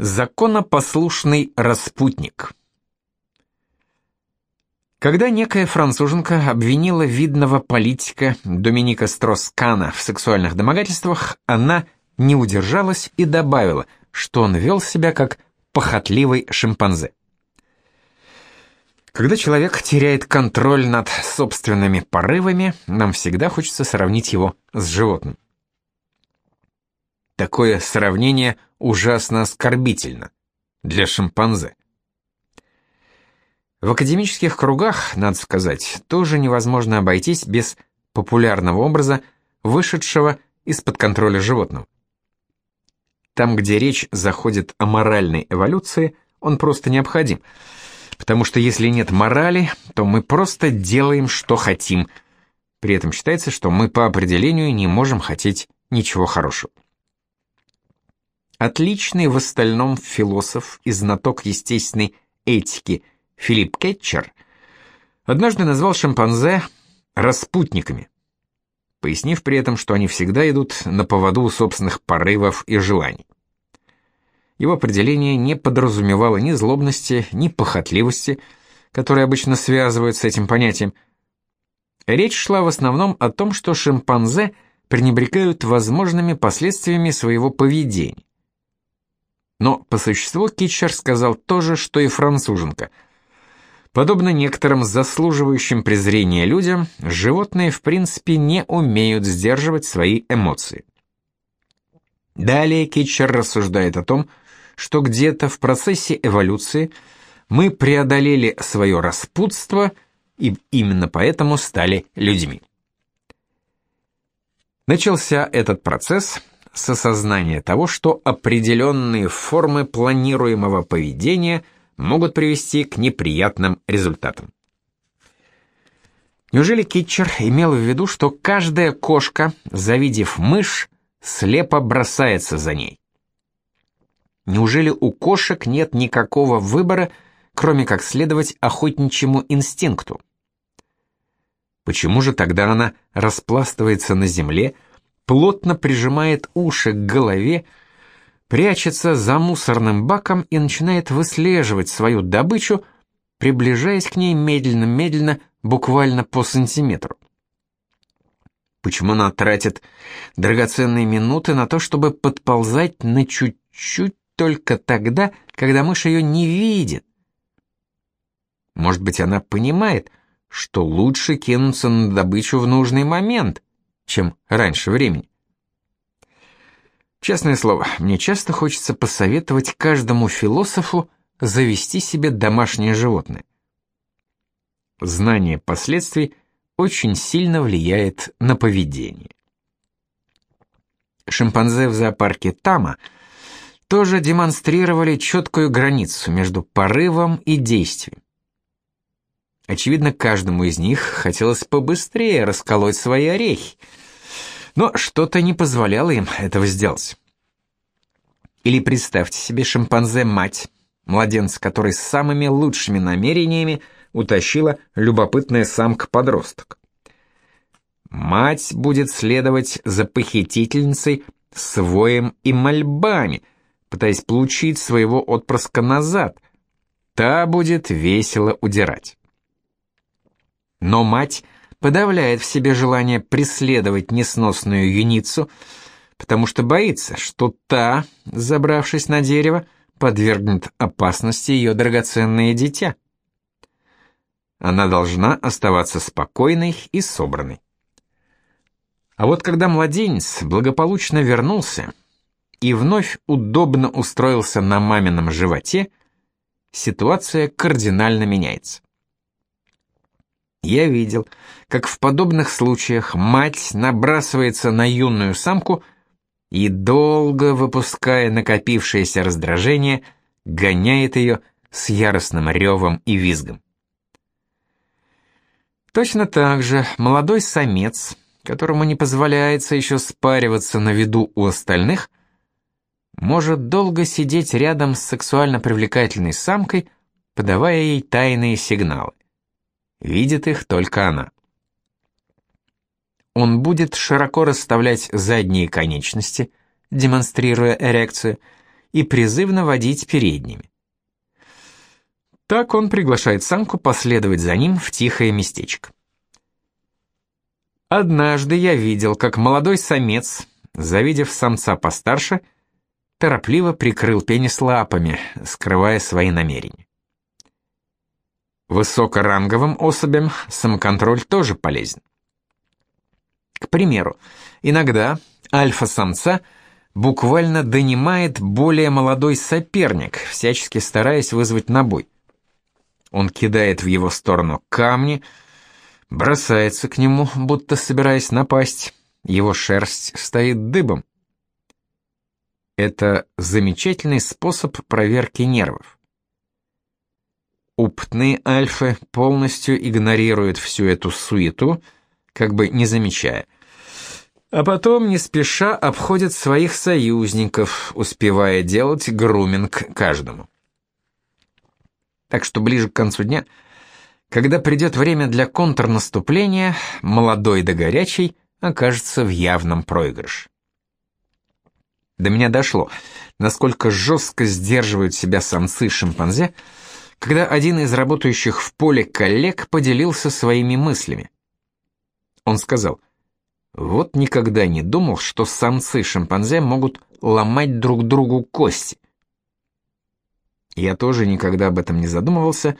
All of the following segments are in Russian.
Законопослушный распутник. Когда некая француженка обвинила видного политика Доминика Строскана в сексуальных домогательствах, она не удержалась и добавила, что он вел себя как похотливый шимпанзе. Когда человек теряет контроль над собственными порывами, нам всегда хочется сравнить его с животным. Такое сравнение ужасно оскорбительно для шимпанзе. В академических кругах, надо сказать, тоже невозможно обойтись без популярного образа, вышедшего из-под контроля животного. Там, где речь заходит о моральной эволюции, он просто необходим, потому что если нет морали, то мы просто делаем, что хотим. При этом считается, что мы по определению не можем хотеть ничего хорошего. Отличный в остальном философ и знаток естественной этики Филипп Кетчер однажды назвал шимпанзе распутниками, пояснив при этом, что они всегда идут на поводу собственных порывов и желаний. Его определение не подразумевало ни злобности, ни похотливости, которые обычно связывают с этим понятием. Речь шла в основном о том, что шимпанзе пренебрегают возможными последствиями своего поведения но по существу Китчер сказал то же, что и француженка. Подобно некоторым заслуживающим презрения людям, животные в принципе не умеют сдерживать свои эмоции. Далее Китчер рассуждает о том, что где-то в процессе эволюции мы преодолели свое распутство и именно поэтому стали людьми. Начался этот процесс – с осознания того, что определенные формы планируемого поведения могут привести к неприятным результатам. Неужели Китчер имел в виду, что каждая кошка, завидев мышь, слепо бросается за ней? Неужели у кошек нет никакого выбора, кроме как следовать охотничьему инстинкту? Почему же тогда она распластывается на земле, плотно прижимает уши к голове, прячется за мусорным баком и начинает выслеживать свою добычу, приближаясь к ней медленно-медленно, буквально по сантиметру. Почему она тратит драгоценные минуты на то, чтобы подползать на чуть-чуть только тогда, когда мышь ее не видит? Может быть, она понимает, что лучше кинуться на добычу в нужный момент, чем раньше времени. Честное слово, мне часто хочется посоветовать каждому философу завести себе домашнее животное. Знание последствий очень сильно влияет на поведение. Шимпанзе в зоопарке Тама тоже демонстрировали четкую границу между порывом и действием. Очевидно, каждому из них хотелось побыстрее расколоть свои орехи, но что-то не позволяло им этого сделать. Или представьте себе шимпанзе-мать, младенца, который с самыми лучшими намерениями утащила любопытная самка-подросток. Мать будет следовать за похитительницей с воем и мольбами, пытаясь получить своего отпрыска назад. Та будет весело удирать. Но мать подавляет в себе желание преследовать несносную юницу, потому что боится, что та, забравшись на дерево, подвергнет опасности ее драгоценное дитя. Она должна оставаться спокойной и собранной. А вот когда младенец благополучно вернулся и вновь удобно устроился на мамином животе, ситуация кардинально меняется. Я видел, как в подобных случаях мать набрасывается на юную самку и, долго выпуская накопившееся раздражение, гоняет ее с яростным ревом и визгом. Точно так же молодой самец, которому не позволяется еще спариваться на виду у остальных, может долго сидеть рядом с сексуально привлекательной самкой, подавая ей тайные сигналы. Видит их только она. Он будет широко расставлять задние конечности, демонстрируя эрекцию, и призывно водить передними. Так он приглашает самку последовать за ним в тихое местечко. Однажды я видел, как молодой самец, завидев самца постарше, торопливо прикрыл пенис лапами, скрывая свои намерения. Высокоранговым особям самоконтроль тоже полезен. К примеру, иногда альфа-самца буквально донимает более молодой соперник, всячески стараясь вызвать на бой. Он кидает в его сторону камни, бросается к нему, будто собираясь напасть. Его шерсть стоит дыбом. Это замечательный способ проверки нервов. Опытные альфы полностью игнорируют всю эту суету, как бы не замечая. А потом не спеша обходят своих союзников, успевая делать груминг каждому. Так что ближе к концу дня, когда придет время для контрнаступления, молодой да горячий окажется в явном проигрыше. До меня дошло, насколько жестко сдерживают себя самцы-шимпанзе, когда один из работающих в поле коллег поделился своими мыслями. Он сказал, «Вот никогда не думал, что самцы-шимпанзе могут ломать друг другу кости. Я тоже никогда об этом не задумывался,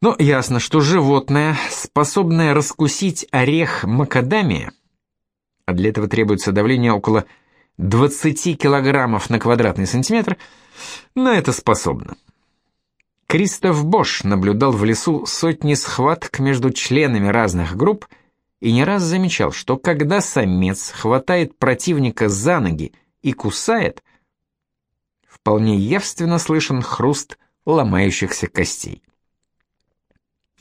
но ясно, что животное, способное раскусить орех макадамия, а для этого требуется давление около 20 килограммов на квадратный сантиметр, на это способно. Кристоф Бош наблюдал в лесу сотни схваток между членами разных групп и не раз замечал, что когда самец хватает противника за ноги и кусает, вполне явственно слышен хруст ломающихся костей.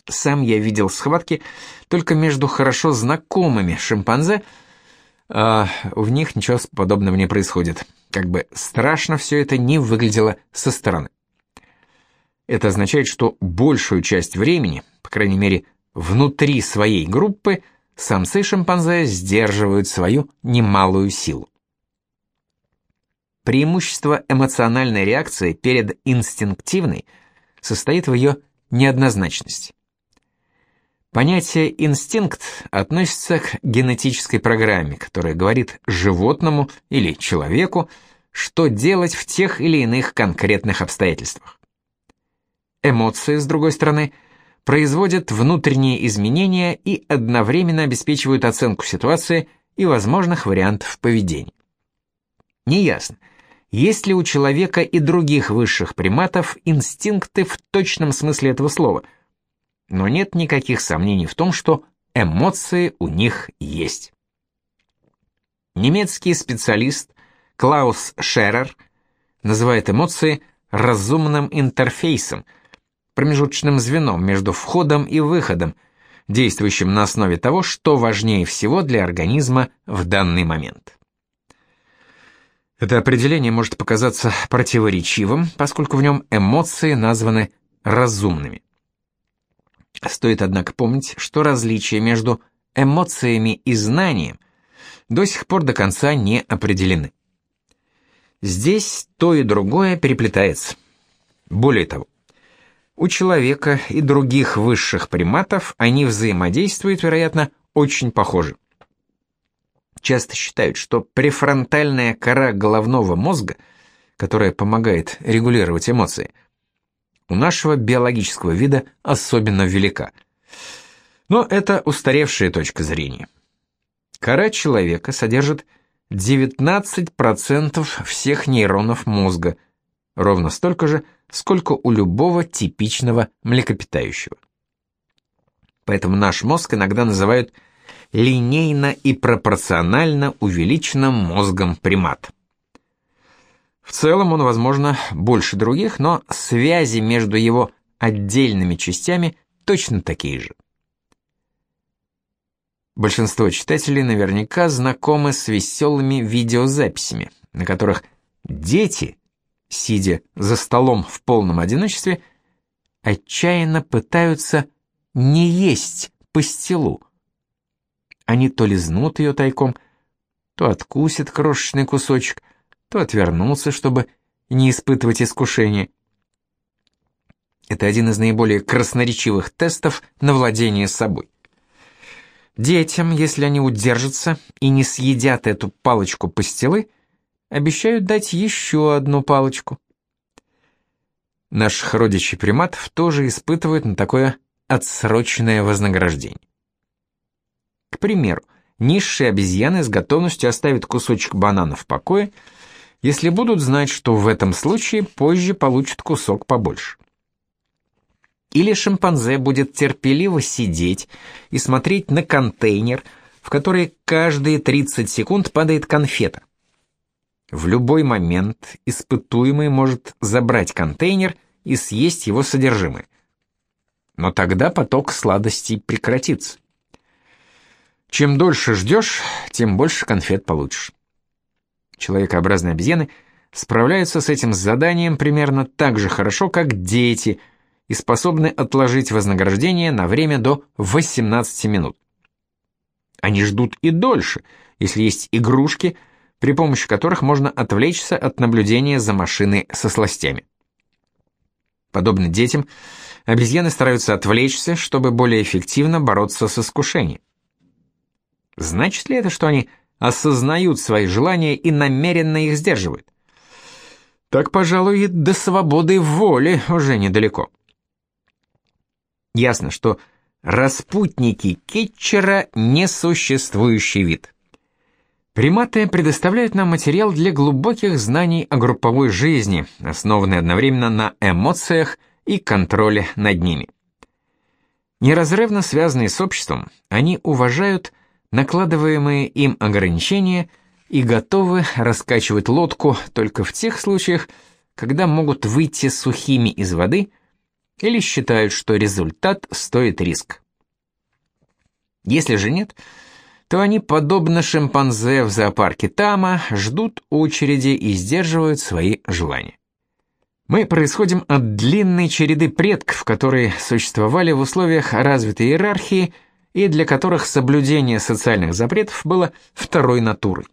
Сам я видел схватки только между хорошо знакомыми шимпанзе, а в них ничего подобного не происходит. Как бы страшно все это не выглядело со стороны. Это означает, что большую часть времени, по крайней мере, внутри своей группы, самцы шимпанзе сдерживают свою немалую силу. Преимущество эмоциональной реакции перед инстинктивной состоит в ее неоднозначности. Понятие «инстинкт» относится к генетической программе, которая говорит животному или человеку, что делать в тех или иных конкретных обстоятельствах. Эмоции, с другой стороны, производят внутренние изменения и одновременно обеспечивают оценку ситуации и возможных вариантов поведения. Неясно, есть ли у человека и других высших приматов инстинкты в точном смысле этого слова, но нет никаких сомнений в том, что эмоции у них есть. Немецкий специалист Клаус Шерер называет эмоции разумным интерфейсом, промежуточным звеном между входом и выходом, действующим на основе того, что важнее всего для организма в данный момент. Это определение может показаться противоречивым, поскольку в нем эмоции названы разумными. Стоит, однако, помнить, что различия между эмоциями и знанием до сих пор до конца не определены. Здесь то и другое переплетается. Более того, у человека и других высших приматов они взаимодействуют, вероятно, очень похожи часто считают, что префронтальная кора головного мозга, которая помогает регулировать эмоции, у нашего биологического вида особенно велика. Но это устаревшая точка зрения. Кора человека содержит 19% всех нейронов мозга, ровно столько же, сколько у любого типичного млекопитающего. Поэтому наш мозг иногда называют линейно и пропорционально увеличенным мозгом примат. В целом он, возможно, больше других, но связи между его отдельными частями точно такие же. Большинство читателей наверняка знакомы с веселыми видеозаписями, на которых дети, сидя за столом в полном одиночестве, отчаянно пытаются не есть пастилу, они то лизнут ее тайком, то откусят крошечный кусочек, то отвернутся, чтобы не испытывать искушения. Это один из наиболее красноречивых тестов на владение собой. Детям, если они удержатся и не съедят эту палочку пастилы, обещают дать еще одну палочку. Наших родичей приматов тоже испытывают на такое отсроченное вознаграждение. К примеру, низшие обезьяны с готовностью оставят кусочек банана в покое, если будут знать, что в этом случае позже получат кусок побольше. Или шимпанзе будет терпеливо сидеть и смотреть на контейнер, в который каждые 30 секунд падает конфета. В любой момент испытуемый может забрать контейнер и съесть его содержимое. Но тогда поток сладостей прекратится. Чем дольше ждешь, тем больше конфет получишь. Человекообразные обезьяны справляются с этим заданием примерно так же хорошо, как дети – и способны отложить вознаграждение на время до 18 минут. Они ждут и дольше, если есть игрушки, при помощи которых можно отвлечься от наблюдения за машиной со сластями. Подобно детям, обезьяны стараются отвлечься, чтобы более эффективно бороться с искушением. Значит ли это, что они осознают свои желания и намеренно их сдерживают? Так, пожалуй, до свободы воли уже недалеко. Ясно, что распутники кетчера – несуществующий вид. Приматы предоставляют нам материал для глубоких знаний о групповой жизни, основанный одновременно на эмоциях и контроле над ними. Неразрывно связанные с обществом, они уважают накладываемые им ограничения и готовы раскачивать лодку только в тех случаях, когда могут выйти сухими из воды или считают, что результат стоит риск. Если же нет, то они, подобно шимпанзе в зоопарке Тама, ждут очереди и сдерживают свои желания. Мы происходим от длинной череды предков, которые существовали в условиях развитой иерархии и для которых соблюдение социальных запретов было второй натурой.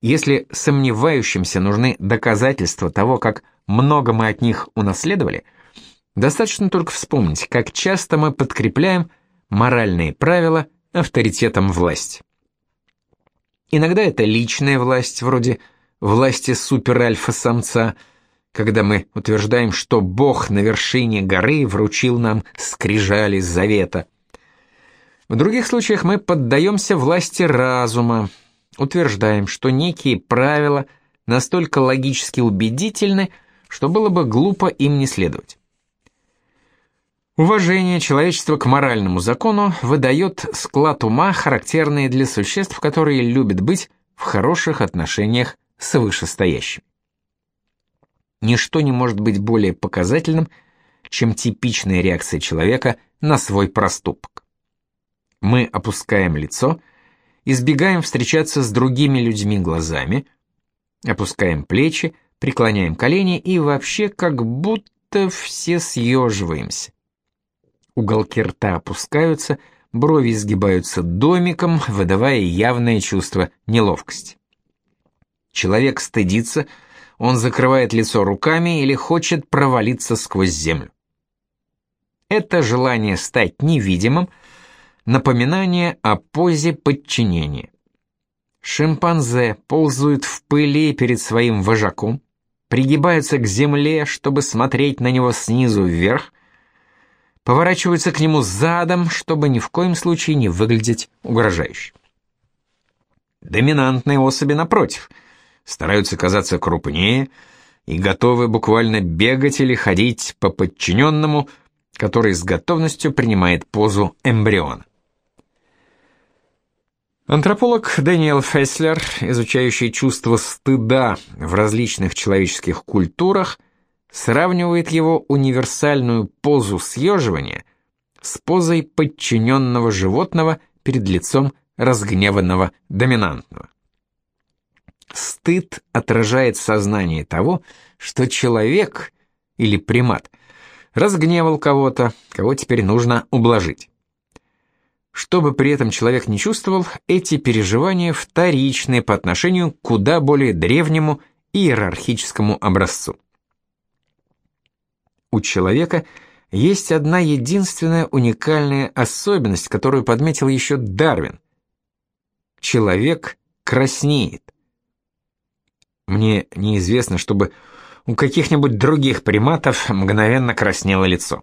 Если сомневающимся нужны доказательства того, как много мы от них унаследовали – Достаточно только вспомнить, как часто мы подкрепляем моральные правила авторитетом власти. Иногда это личная власть, вроде власти супер-альфа-самца, когда мы утверждаем, что Бог на вершине горы вручил нам скрижали завета. В других случаях мы поддаемся власти разума, утверждаем, что некие правила настолько логически убедительны, что было бы глупо им не следовать. Уважение человечества к моральному закону выдает склад ума, характерный для существ, которые любят быть в хороших отношениях с вышестоящим. Ничто не может быть более показательным, чем типичная реакция человека на свой проступок. Мы опускаем лицо, избегаем встречаться с другими людьми глазами, опускаем плечи, преклоняем колени и вообще как будто все съеживаемся. Уголки рта опускаются, брови изгибаются домиком, выдавая явное чувство неловкости. Человек стыдится, он закрывает лицо руками или хочет провалиться сквозь землю. Это желание стать невидимым, напоминание о позе подчинения. Шимпанзе ползают в пыли перед своим вожаком, пригибаются к земле, чтобы смотреть на него снизу вверх, поворачиваются к нему задом, чтобы ни в коем случае не выглядеть угрожающе. Доминантные особи, напротив, стараются казаться крупнее и готовы буквально бегать или ходить по подчиненному, который с готовностью принимает позу эмбриона. Антрополог Дэниел Фесслер, изучающий чувство стыда в различных человеческих культурах, сравнивает его универсальную позу съеживания с позой подчиненного животного перед лицом разгневанного доминантного. Стыд отражает сознание того, что человек или примат разгневал кого-то, кого теперь нужно ублажить. Что бы при этом человек не чувствовал, эти переживания вторичны по отношению к куда более древнему иерархическому образцу. У человека есть одна единственная уникальная особенность, которую подметил еще Дарвин. Человек краснеет. Мне неизвестно, чтобы у каких-нибудь других приматов мгновенно краснело лицо.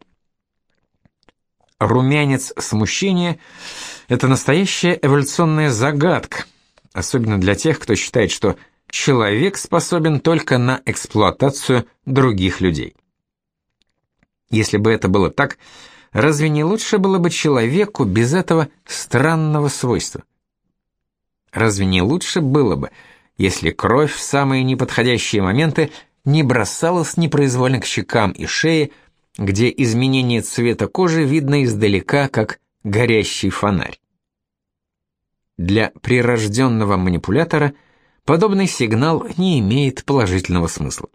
Румянец смущения — это настоящая эволюционная загадка, особенно для тех, кто считает, что человек способен только на эксплуатацию других людей. Если бы это было так, разве не лучше было бы человеку без этого странного свойства? Разве не лучше было бы, если кровь в самые неподходящие моменты не бросалась непроизвольно к щекам и шее, где изменение цвета кожи видно издалека, как горящий фонарь. Для прирожденного манипулятора подобный сигнал не имеет положительного смысла.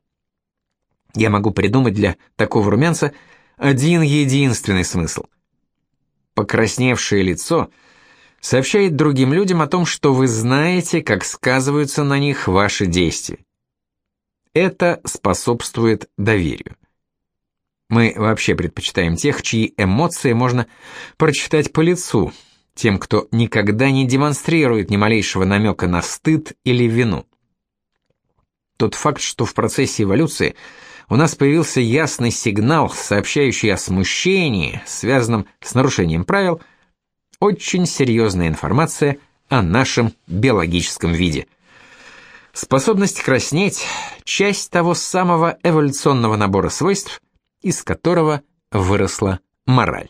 Я могу придумать для такого румянца один единственный смысл. Покрасневшее лицо сообщает другим людям о том, что вы знаете, как сказываются на них ваши действия. Это способствует доверию. Мы вообще предпочитаем тех, чьи эмоции можно прочитать по лицу, тем, кто никогда не демонстрирует ни малейшего намека на стыд или вину. Тот факт, что в процессе эволюции у нас появился ясный сигнал, сообщающий о смущении, связанном с нарушением правил, очень серьезная информация о нашем биологическом виде. Способность краснеть – часть того самого эволюционного набора свойств, из которого выросла мораль.